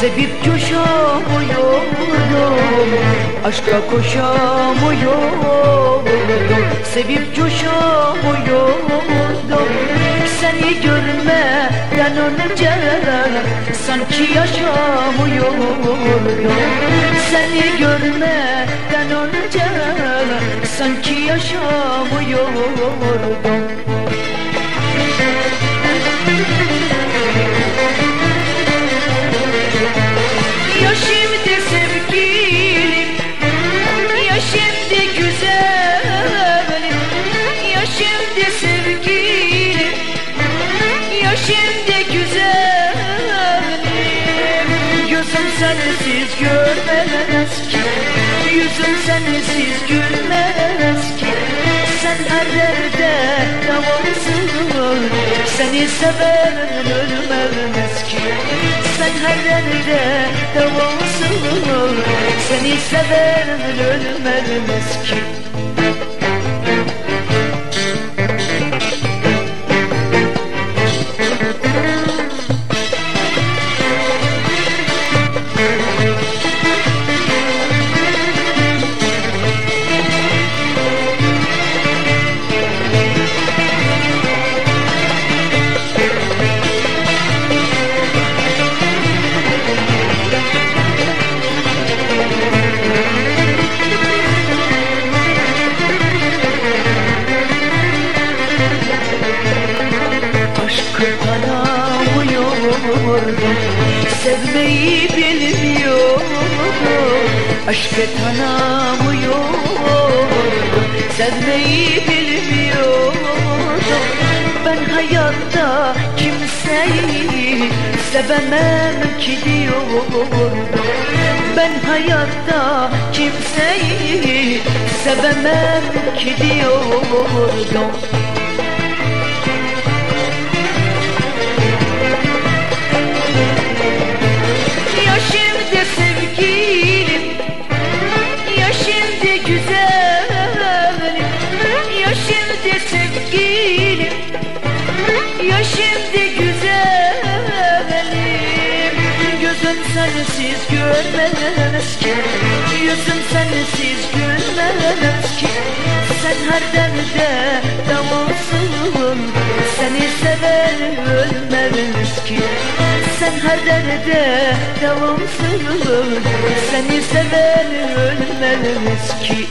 Sevip coşamıyordum Aşka koşamıyordum Sevip coşamıyordum Seni görmeden önce Sanki yaşamıyordum Seni görmeden önce Sanki yaşamıyordum Ya şimdi sevgilim Ya güzelim Ya sevgilim Ya güzelim. Gözüm sensiz görmez ki Yüzüm sensiz gülmez ki. Sen her devamsın Seni seven ölmez ki. Sen her derde devamsın Seni seven ölmez ki Sevmeyi bilmiyordum Aşkı tanımıyordum Sevmeyi bilmiyordum Ben hayatta kimseyi Sevemem ki diyordum Ben hayatta kimseyi Sevemem ki diyordum sevgilim Ya şimdi güzelim. Gözüm sensiz görmez ki. Yüzüm sensiz gülmez ki. Sen her derde devamsın Seni seven ölmez ki. Sen her derde devamsın Seni seven ölmez ki